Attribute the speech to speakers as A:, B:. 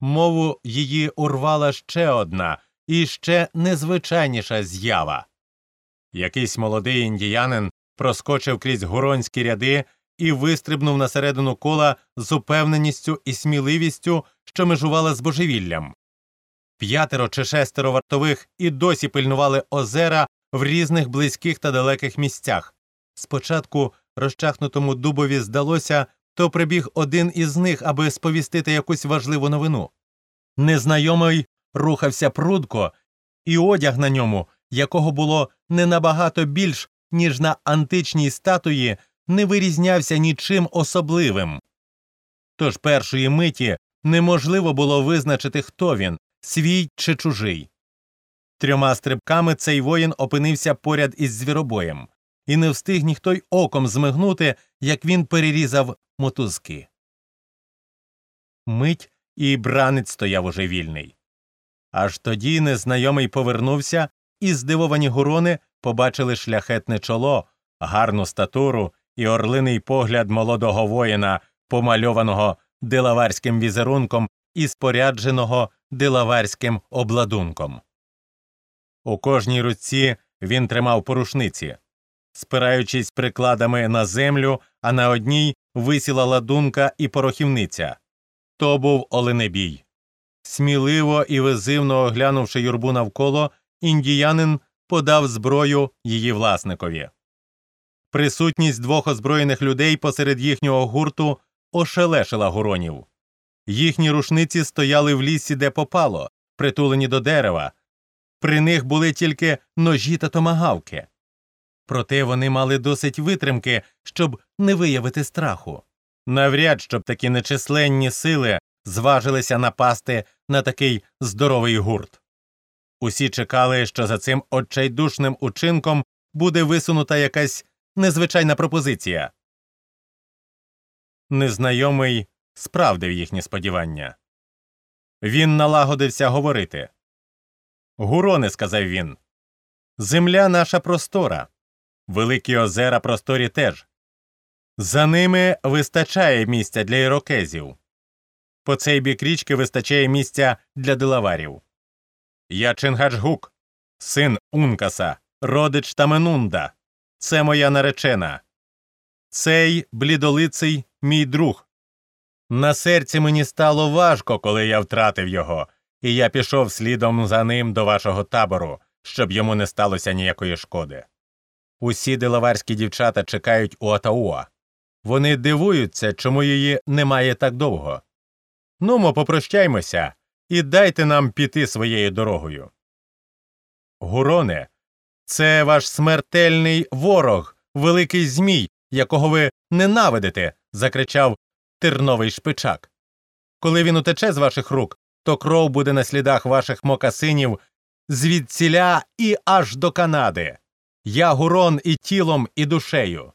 A: мову її урвала ще одна і ще незвичайніша з'ява. Якийсь молодий індіянин проскочив крізь гуронські ряди і вистрибнув на середину кола з упевненістю і сміливістю, що межувала з божевіллям. П'ятеро чи шестеро вартових і досі пильнували озера в різних близьких та далеких місцях. Спочатку розчахнутому дубові здалося, то прибіг один із них, аби сповістити якусь важливу новину. Незнайомий рухався прудко, і одяг на ньому, якого було не набагато більш, ніж на античній статуї, не вирізнявся нічим особливим. Тож першої миті неможливо було визначити, хто він свій чи чужий. Трьома стрибками цей воїн опинився поряд із звіробоєм, і не встиг ніхто й оком змигнути, як він перерізав мотузки. Мить і бранець стояв уже вільний. Аж тоді незнайомий повернувся, і здивовані гурони побачили шляхетне чоло, гарну статуру і орлиний погляд молодого воїна, помальованого дилаварським візерунком і спорядженого дилаварським обладунком. У кожній руці він тримав порушниці, спираючись прикладами на землю, а на одній висіла ладунка і порохівниця. То був оленебій. Сміливо і визивно оглянувши юрбу навколо, індіянин подав зброю її власникові. Присутність двох озброєних людей посеред їхнього гурту ошелешила гуронів. Їхні рушниці стояли в лісі, де попало, притулені до дерева. При них були тільки ножі та томагавки. Проте вони мали досить витримки, щоб не виявити страху. Навряд щоб такі нечисленні сили зважилися напасти на такий здоровий гурт. Усі чекали, що за цим отчайдушним учинком буде висунута якась незвичайна пропозиція. Незнайомий справдив їхні сподівання. Він налагодився говорити. Гуроне, сказав він. Земля наша простора, великі озера просторі теж. За ними вистачає місця для ірокезів. По цей бік річки вистачає місця для дилаварів. Я Чингачгук, син Ункаса, родич Таменунда. Це моя наречена. Цей блідолиций мій друг. На серці мені стало важко, коли я втратив його, і я пішов слідом за ним до вашого табору, щоб йому не сталося ніякої шкоди. Усі делаварські дівчата чекають у Атауа. Вони дивуються, чому її немає так довго. Нумо, попрощаймося і дайте нам піти своєю дорогою. Гуроне, це ваш смертельний ворог, великий Змій, якого ви ненавидите. закричав терновий шпичак. Коли він утече з ваших рук, то кров буде на слідах ваших мокасинів звідціля і аж до Канади. Я гурон і тілом, і душею.